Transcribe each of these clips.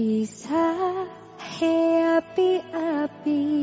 bisa he api.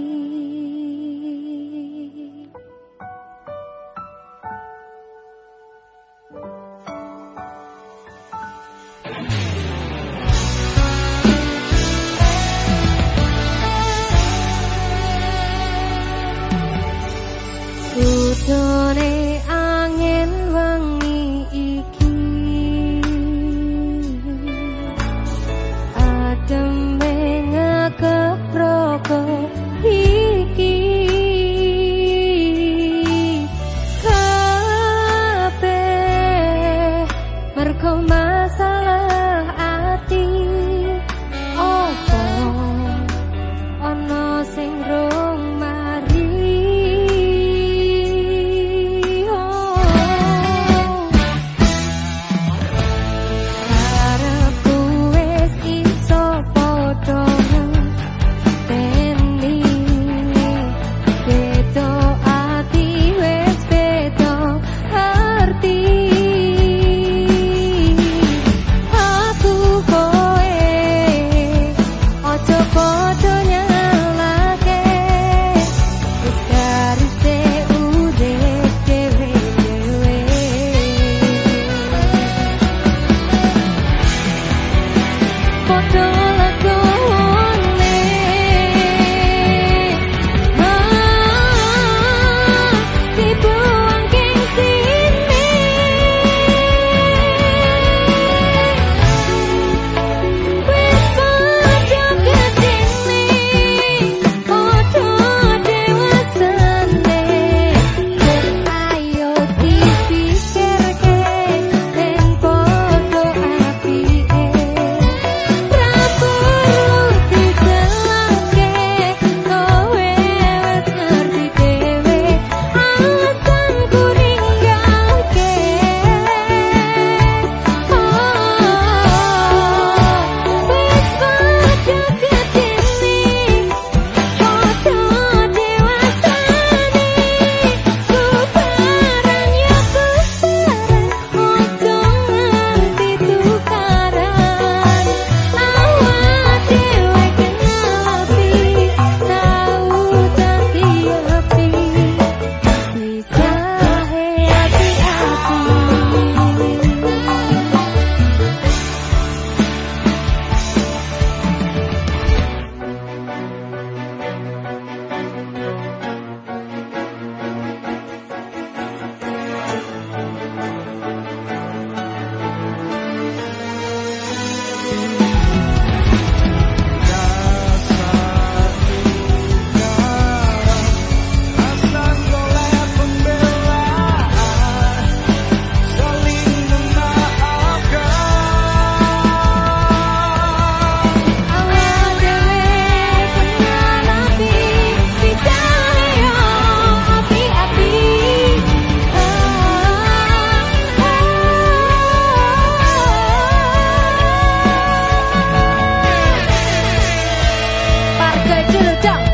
在这个叫